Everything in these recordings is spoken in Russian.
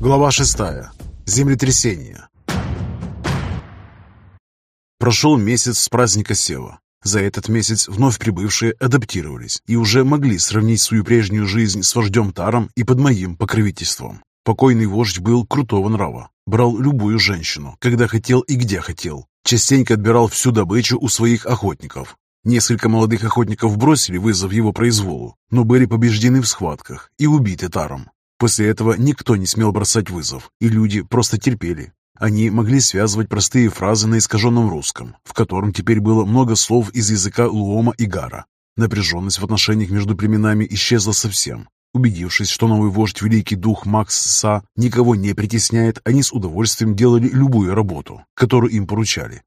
Глава 6. Землетрясение. Прошел месяц с праздника Сева. За этот месяц вновь прибывшие адаптировались и уже могли сравнить свою прежнюю жизнь с вождем Таром и под моим покровительством. Покойный вождь был крутого нрава, брал любую женщину, когда хотел и где хотел. Частенько отбирал всю добычу у своих охотников. Несколько молодых охотников бросили вызов его произволу, но были побеждены в схватках и убиты Таром. После этого никто не смел бросать вызов, и люди просто терпели. Они могли связывать простые фразы на искаженном русском, в котором теперь было много слов из языка Луома и Гара. Напряженность в отношениях между племенами исчезла совсем. Убедившись, что новый вождь Великий Дух Макс Са никого не притесняет, они с удовольствием делали любую работу, которую им поручали.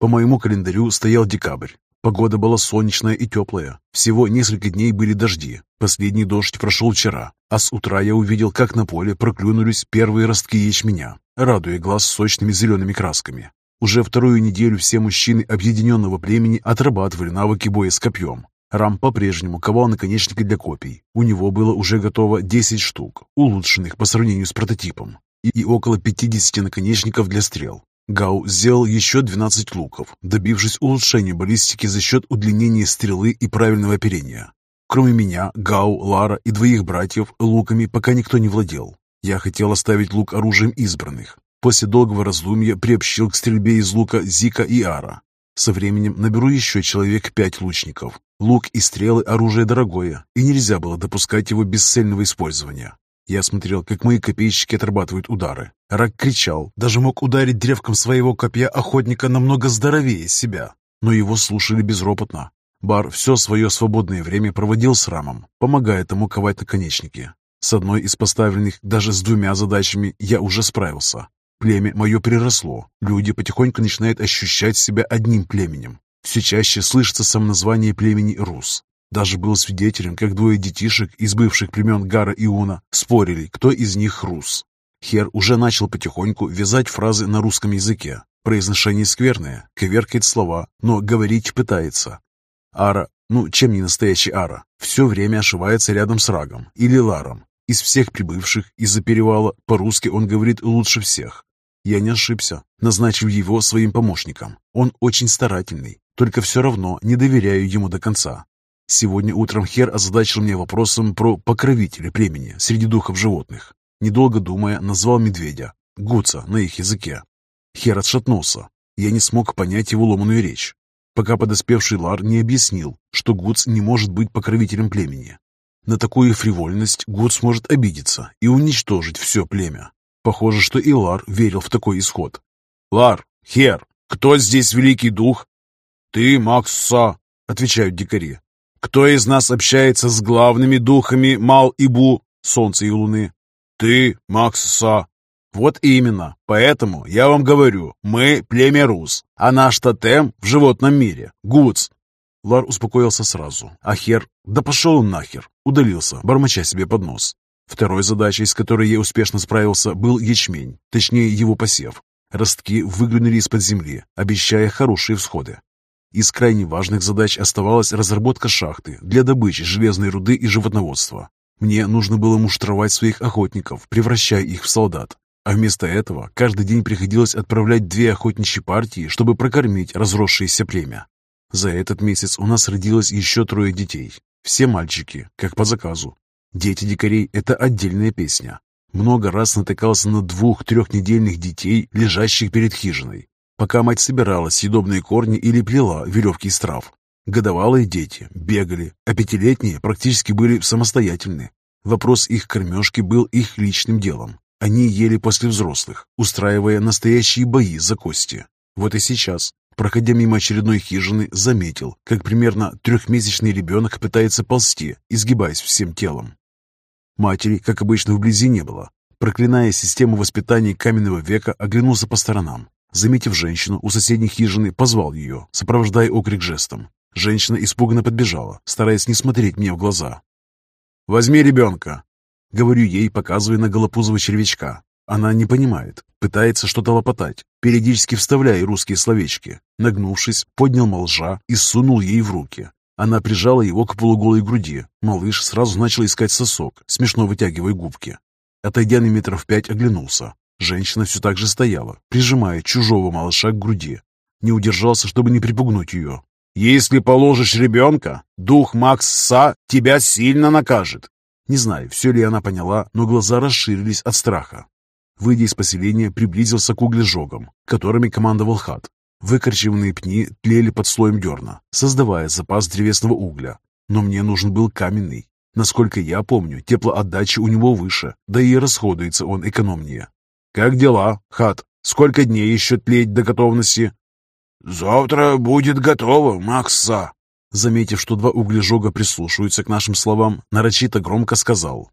По моему календарю стоял декабрь, Погода была солнечная и теплая. Всего несколько дней были дожди. Последний дождь прошел вчера, а с утра я увидел, как на поле проклюнулись первые ростки ячменя, радуя глаз сочными зелеными красками. Уже вторую неделю все мужчины объединенного племени отрабатывали навыки боя с копьем. Рам по-прежнему ковал наконечники для копий. У него было уже готово 10 штук, улучшенных по сравнению с прототипом, и около 50 наконечников для стрел. Гау сделал еще 12 луков, добившись улучшения баллистики за счет удлинения стрелы и правильного оперения. Кроме меня, Гау, Лара и двоих братьев луками пока никто не владел. Я хотел оставить лук оружием избранных. После долгого раздумья приобщил к стрельбе из лука Зика и Ара. Со временем наберу еще человек пять лучников. Лук и стрелы – оружие дорогое, и нельзя было допускать его бесцельного использования. Я смотрел, как мои копейщики отрабатывают удары. Рак кричал, даже мог ударить древком своего копья охотника намного здоровее себя, но его слушали безропотно. Бар все свое свободное время проводил с Рамом, помогая тому ковать наконечники. С одной из поставленных, даже с двумя задачами, я уже справился. Племя мое приросло, люди потихоньку начинают ощущать себя одним племенем. Все чаще слышится самоназвание племени Рус. Даже был свидетелем, как двое детишек из бывших племен Гара и Уна спорили, кто из них рус. Хер уже начал потихоньку вязать фразы на русском языке. Произношение скверное, коверкает слова, но говорить пытается. Ара, ну чем не настоящий Ара, все время ошивается рядом с Рагом или Ларом. Из всех прибывших из-за перевала по-русски он говорит лучше всех. Я не ошибся, назначив его своим помощником. Он очень старательный, только все равно не доверяю ему до конца. Сегодня утром Хер озадачил меня вопросом про покровителя племени среди духов животных. Недолго думая, назвал медведя, Гуца на их языке. Хер отшатнулся. Я не смог понять его ломаную речь, пока подоспевший Лар не объяснил, что Гуц не может быть покровителем племени. На такую фривольность Гуц может обидеться и уничтожить все племя. Похоже, что и Лар верил в такой исход. «Лар, Хер, кто здесь великий дух?» «Ты, Макса», — отвечают дикари. Кто из нас общается с главными духами Мал и Бу, Солнца и Луны? Ты, Макса. Вот именно. Поэтому я вам говорю, мы племя Рус, а наш тотем в животном мире – Гуц. Лар успокоился сразу, а Хер, да пошел он нахер, удалился, бормоча себе под нос. Второй задачей, с которой я успешно справился, был ячмень, точнее его посев. Ростки выглянули из-под земли, обещая хорошие всходы. Из крайне важных задач оставалась разработка шахты для добычи железной руды и животноводства. Мне нужно было муштровать своих охотников, превращая их в солдат. А вместо этого каждый день приходилось отправлять две охотничьи партии, чтобы прокормить разросшееся племя. За этот месяц у нас родилось еще трое детей. Все мальчики, как по заказу. Дети дикарей – это отдельная песня. Много раз натыкался на двух-трехнедельных детей, лежащих перед хижиной пока мать собирала съедобные корни или плела веревки из трав. Годовалые дети бегали, а пятилетние практически были самостоятельны. Вопрос их кормежки был их личным делом. Они ели после взрослых, устраивая настоящие бои за кости. Вот и сейчас, проходя мимо очередной хижины, заметил, как примерно трехмесячный ребенок пытается ползти, изгибаясь всем телом. Матери, как обычно, вблизи не было. Проклиная систему воспитания каменного века, оглянулся по сторонам. Заметив женщину у соседней хижины, позвал ее, сопровождая окрик жестом. Женщина испуганно подбежала, стараясь не смотреть мне в глаза. «Возьми ребенка!» Говорю ей, показывая на голопузого червячка. Она не понимает, пытается что-то лопотать, периодически вставляя русские словечки. Нагнувшись, поднял молжа и сунул ей в руки. Она прижала его к полуголой груди. Малыш сразу начал искать сосок, смешно вытягивая губки. Отойдя на метров пять, оглянулся. Женщина все так же стояла, прижимая чужого малыша к груди. Не удержался, чтобы не припугнуть ее. «Если положишь ребенка, дух Макс Са тебя сильно накажет!» Не знаю, все ли она поняла, но глаза расширились от страха. Выйдя из поселения, приблизился к углежогам, которыми командовал хат. Выкорчеванные пни тлели под слоем дерна, создавая запас древесного угля. Но мне нужен был каменный. Насколько я помню, теплоотдача у него выше, да и расходуется он экономнее. «Как дела, хат? Сколько дней еще тлеть до готовности?» «Завтра будет готово, Макса!» Заметив, что два углежога прислушиваются к нашим словам, нарочито громко сказал.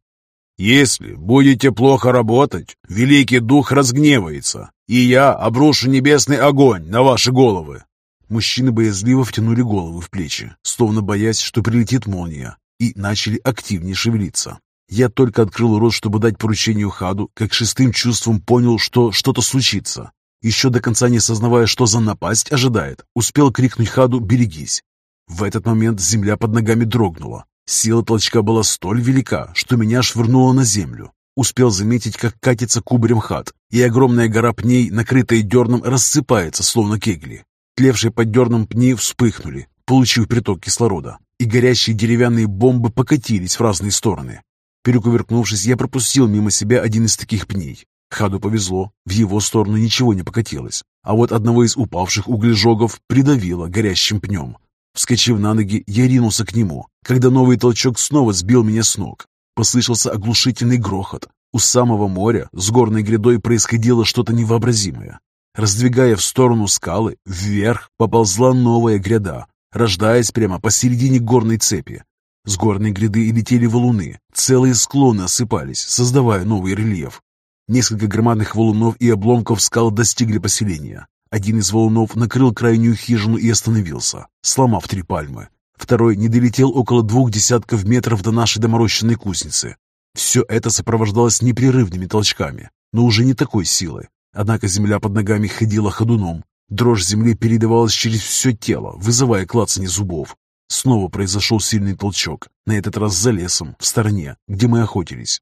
«Если будете плохо работать, Великий Дух разгневается, и я обрушу небесный огонь на ваши головы!» Мужчины боязливо втянули головы в плечи, словно боясь, что прилетит молния, и начали активнее шевелиться. Я только открыл рот, чтобы дать поручению Хаду, как шестым чувством понял, что что-то случится. Еще до конца не сознавая, что за напасть ожидает, успел крикнуть Хаду «Берегись!». В этот момент земля под ногами дрогнула. Сила толчка была столь велика, что меня швырнуло на землю. Успел заметить, как катится кубарем хат, и огромная гора пней, накрытая дерном, рассыпается, словно кегли. Тлевшие под дерном пни вспыхнули, получив приток кислорода, и горящие деревянные бомбы покатились в разные стороны. Перекувыркнувшись, я пропустил мимо себя один из таких пней. Хаду повезло, в его сторону ничего не покатилось, а вот одного из упавших углежогов придавило горящим пнем. Вскочив на ноги, я ринулся к нему, когда новый толчок снова сбил меня с ног. Послышался оглушительный грохот. У самого моря с горной грядой происходило что-то невообразимое. Раздвигая в сторону скалы, вверх поползла новая гряда, рождаясь прямо посередине горной цепи. С горной гряды летели валуны, целые склоны осыпались, создавая новый рельеф. Несколько громадных валунов и обломков скал достигли поселения. Один из валунов накрыл крайнюю хижину и остановился, сломав три пальмы. Второй не долетел около двух десятков метров до нашей доморощенной кузницы. Все это сопровождалось непрерывными толчками, но уже не такой силы. Однако земля под ногами ходила ходуном. Дрожь земли передавалась через все тело, вызывая клацанье зубов. Снова произошел сильный толчок, на этот раз за лесом, в стороне, где мы охотились.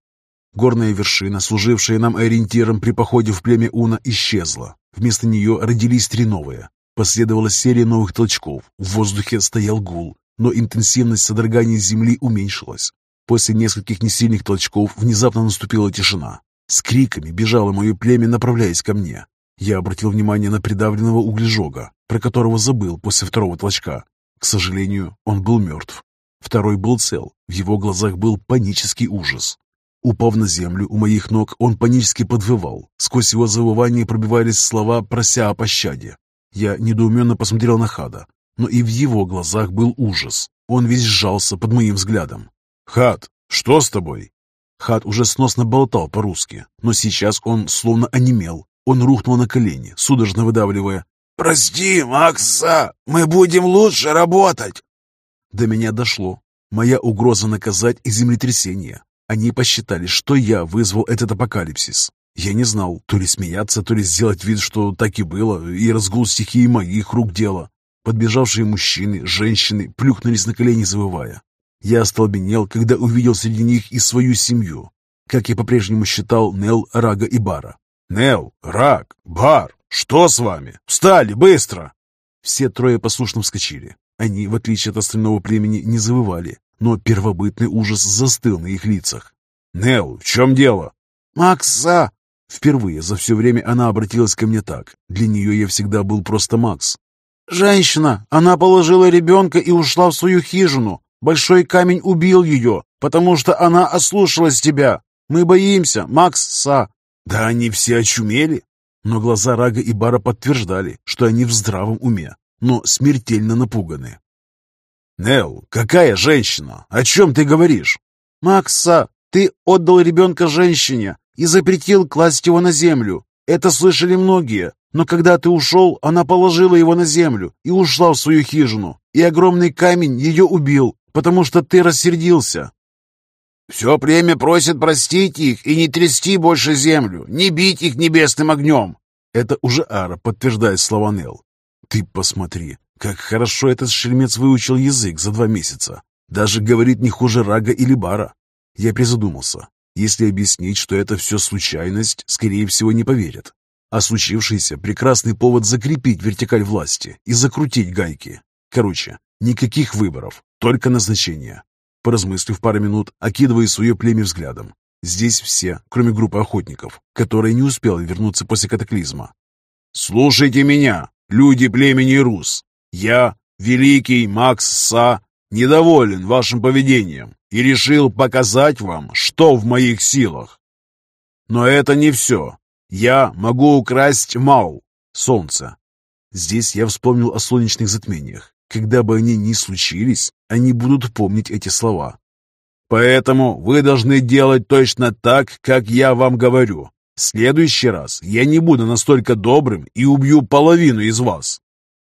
Горная вершина, служившая нам ориентиром при походе в племя Уна, исчезла. Вместо нее родились три новые. Последовала серия новых толчков. В воздухе стоял гул, но интенсивность содрогания земли уменьшилась. После нескольких несильных толчков внезапно наступила тишина. С криками бежало мое племя, направляясь ко мне. Я обратил внимание на придавленного углежога, про которого забыл после второго толчка. К сожалению, он был мертв. Второй был цел, в его глазах был панический ужас. Упав на землю у моих ног, он панически подвывал. Сквозь его завывание пробивались слова, прося о пощаде. Я недоуменно посмотрел на Хада, но и в его глазах был ужас. Он весь сжался под моим взглядом. «Хад, что с тобой?» Хад уже сносно болтал по-русски, но сейчас он словно онемел. Он рухнул на колени, судорожно выдавливая. «Прости, Макса, мы будем лучше работать!» До меня дошло. Моя угроза наказать и землетрясение. Они посчитали, что я вызвал этот апокалипсис. Я не знал, то ли смеяться, то ли сделать вид, что так и было, и разгул стихии моих рук дело. Подбежавшие мужчины, женщины плюхнулись на колени, завывая. Я остолбенел, когда увидел среди них и свою семью. Как я по-прежнему считал Нел, Рага и Бара. «Нел, Раг, Бар, что с вами? Встали, быстро!» Все трое послушно вскочили. Они, в отличие от остального племени, не завывали, но первобытный ужас застыл на их лицах. «Нел, в чем дело?» «Макса!» Впервые за все время она обратилась ко мне так. Для нее я всегда был просто Макс. «Женщина! Она положила ребенка и ушла в свою хижину. Большой камень убил ее, потому что она ослушалась тебя. Мы боимся, Макса!» «Да они все очумели!» Но глаза Рага и Бара подтверждали, что они в здравом уме, но смертельно напуганы. «Нел, какая женщина? О чем ты говоришь?» «Макса, ты отдал ребенка женщине и запретил класть его на землю. Это слышали многие, но когда ты ушел, она положила его на землю и ушла в свою хижину, и огромный камень ее убил, потому что ты рассердился». «Все племя просит простить их и не трясти больше землю, не бить их небесным огнем». Это уже Ара подтверждает слова Нел. «Ты посмотри, как хорошо этот шельмец выучил язык за два месяца. Даже говорит не хуже Рага или Бара. Я призадумался. Если объяснить, что это все случайность, скорее всего, не поверят. А случившееся – прекрасный повод закрепить вертикаль власти и закрутить гайки. Короче, никаких выборов, только назначение. Поразмыслив пару минут, окидывая свое племя взглядом. Здесь все, кроме группы охотников, которая не успела вернуться после катаклизма. «Слушайте меня, люди племени Рус! Я, великий Макс Са, недоволен вашим поведением и решил показать вам, что в моих силах. Но это не все. Я могу украсть Мау, солнце. Здесь я вспомнил о солнечных затмениях. Когда бы они ни случились, они будут помнить эти слова. Поэтому вы должны делать точно так, как я вам говорю. В следующий раз я не буду настолько добрым и убью половину из вас.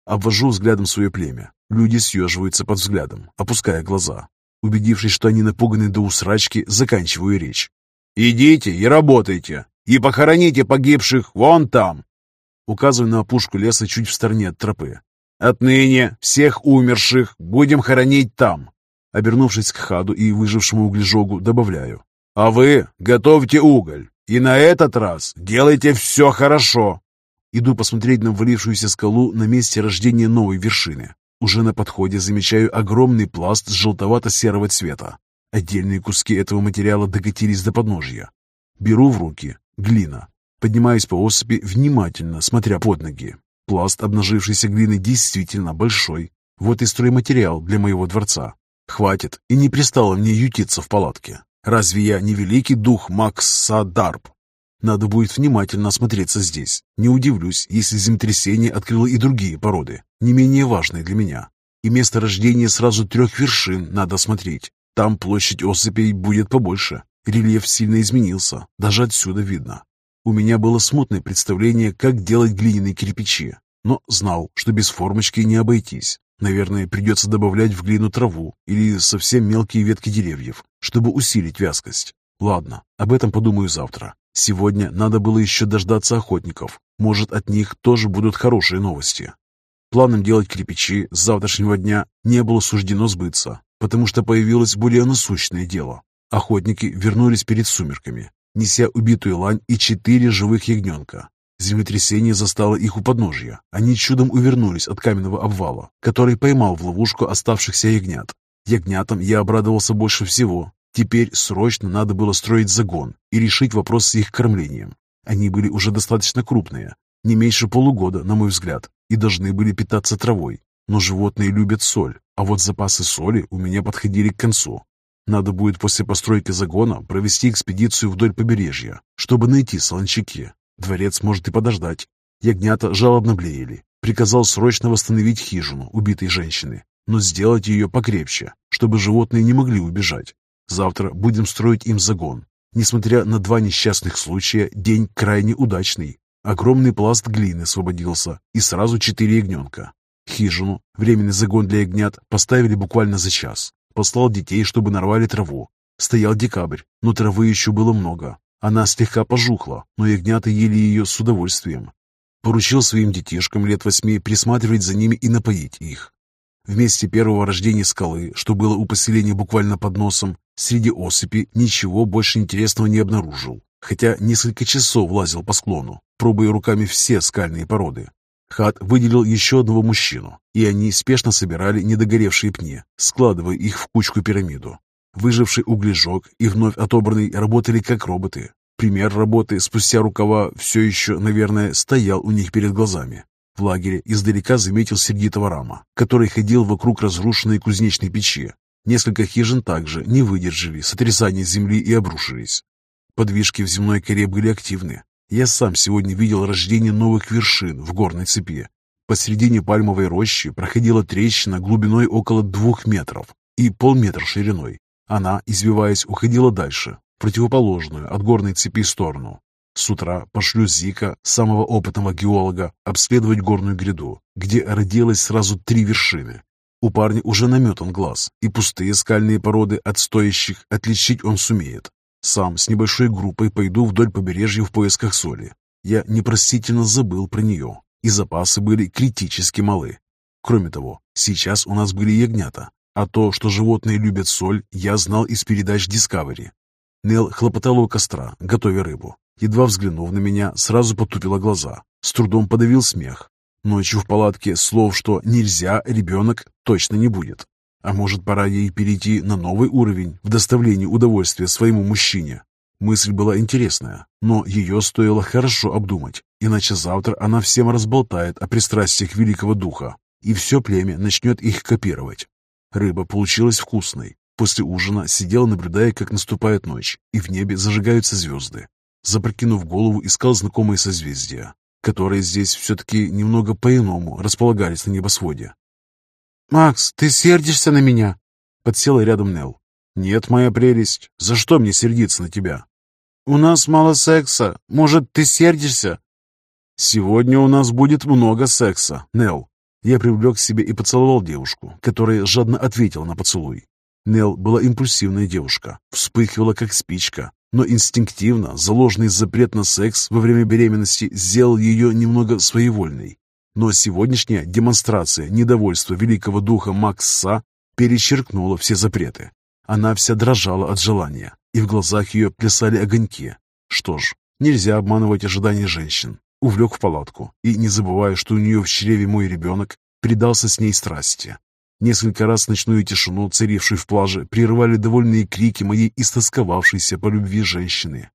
Обвожу взглядом свое племя. Люди съеживаются под взглядом, опуская глаза. Убедившись, что они напуганы до усрачки, заканчиваю речь. «Идите и работайте, и похороните погибших вон там!» Указываю на опушку леса чуть в стороне от тропы. «Отныне всех умерших будем хоронить там!» Обернувшись к Хаду и выжившему углежогу, добавляю. «А вы готовьте уголь, и на этот раз делайте все хорошо!» Иду посмотреть на ввалившуюся скалу на месте рождения новой вершины. Уже на подходе замечаю огромный пласт желтовато-серого цвета. Отдельные куски этого материала докатились до подножья. Беру в руки глина. Поднимаюсь по осыпи, внимательно смотря под ноги. Пласт обнажившейся глины действительно большой. Вот и стройматериал для моего дворца. Хватит, и не пристало мне ютиться в палатке. Разве я не великий дух Макс Садарб? Надо будет внимательно осмотреться здесь. Не удивлюсь, если землетрясение открыло и другие породы, не менее важные для меня. И место рождения сразу трех вершин надо смотреть. Там площадь осыпей будет побольше. Рельеф сильно изменился, даже отсюда видно. У меня было смутное представление, как делать глиняные кирпичи, но знал, что без формочки не обойтись. Наверное, придется добавлять в глину траву или совсем мелкие ветки деревьев, чтобы усилить вязкость. Ладно, об этом подумаю завтра. Сегодня надо было еще дождаться охотников. Может, от них тоже будут хорошие новости. Планом делать кирпичи с завтрашнего дня не было суждено сбыться, потому что появилось более насущное дело. Охотники вернулись перед сумерками, неся убитую лань и четыре живых ягненка. Землетрясение застало их у подножья. Они чудом увернулись от каменного обвала, который поймал в ловушку оставшихся ягнят. Ягнятам я обрадовался больше всего, Теперь срочно надо было строить загон и решить вопрос с их кормлением. Они были уже достаточно крупные, не меньше полугода, на мой взгляд, и должны были питаться травой. Но животные любят соль, а вот запасы соли у меня подходили к концу. Надо будет после постройки загона провести экспедицию вдоль побережья, чтобы найти солончаки. Дворец может и подождать. Ягнята жалобно блеяли. Приказал срочно восстановить хижину убитой женщины, но сделать ее покрепче, чтобы животные не могли убежать. Завтра будем строить им загон. Несмотря на два несчастных случая, день крайне удачный. Огромный пласт глины освободился, и сразу четыре ягненка. Хижину, временный загон для ягнят, поставили буквально за час. Послал детей, чтобы нарвали траву. Стоял декабрь, но травы еще было много. Она слегка пожухла, но ягнята ели ее с удовольствием. Поручил своим детишкам лет восьми присматривать за ними и напоить их. В месте первого рождения скалы, что было у поселения буквально под носом, среди осыпи ничего больше интересного не обнаружил, хотя несколько часов лазил по склону, пробуя руками все скальные породы. Хат выделил еще одного мужчину, и они спешно собирали недогоревшие пни, складывая их в кучку-пирамиду. Выживший углежок и вновь отобранный работали как роботы. Пример работы спустя рукава все еще, наверное, стоял у них перед глазами. В лагере издалека заметил сердитого рама, который ходил вокруг разрушенной кузнечной печи. Несколько хижин также не выдержали сотрясания земли и обрушились. Подвижки в земной коре были активны. Я сам сегодня видел рождение новых вершин в горной цепи. Посредине пальмовой рощи проходила трещина глубиной около двух метров и полметра шириной. Она, извиваясь, уходила дальше, в противоположную от горной цепи сторону. С утра пошлю Зика, самого опытного геолога, обследовать горную гряду, где родилось сразу три вершины. У парня уже наметан глаз, и пустые скальные породы от стоящих отличить он сумеет. Сам с небольшой группой пойду вдоль побережья в поисках соли. Я непростительно забыл про нее, и запасы были критически малы. Кроме того, сейчас у нас были ягнята, а то, что животные любят соль, я знал из передач Discovery. Нел хлопотала у костра, готовя рыбу. Едва взглянув на меня, сразу потупила глаза. С трудом подавил смех. Ночью в палатке слов, что «нельзя, ребенок» точно не будет. А может, пора ей перейти на новый уровень в доставлении удовольствия своему мужчине? Мысль была интересная, но ее стоило хорошо обдумать, иначе завтра она всем разболтает о пристрастиях великого духа, и все племя начнет их копировать. Рыба получилась вкусной. После ужина сидел, наблюдая, как наступает ночь, и в небе зажигаются звезды. Запрокинув голову, искал знакомые созвездия, которые здесь все-таки немного по-иному располагались на небосводе. «Макс, ты сердишься на меня?» Подсела рядом Нел. «Нет, моя прелесть, за что мне сердиться на тебя?» «У нас мало секса. Может, ты сердишься?» «Сегодня у нас будет много секса, Нел». Я привлек к себе и поцеловал девушку, которая жадно ответила на поцелуй. Нел была импульсивная девушка, вспыхивала как спичка, но инстинктивно заложенный запрет на секс во время беременности сделал ее немного своевольной. Но сегодняшняя демонстрация недовольства великого духа Макса перечеркнула все запреты. Она вся дрожала от желания, и в глазах ее плясали огоньки. Что ж, нельзя обманывать ожидания женщин. Увлек в палатку, и, не забывая, что у нее в чреве мой ребенок, предался с ней страсти. Несколько раз ночную тишину, царившую в плаже, прерывали довольные крики моей истосковавшейся по любви женщины.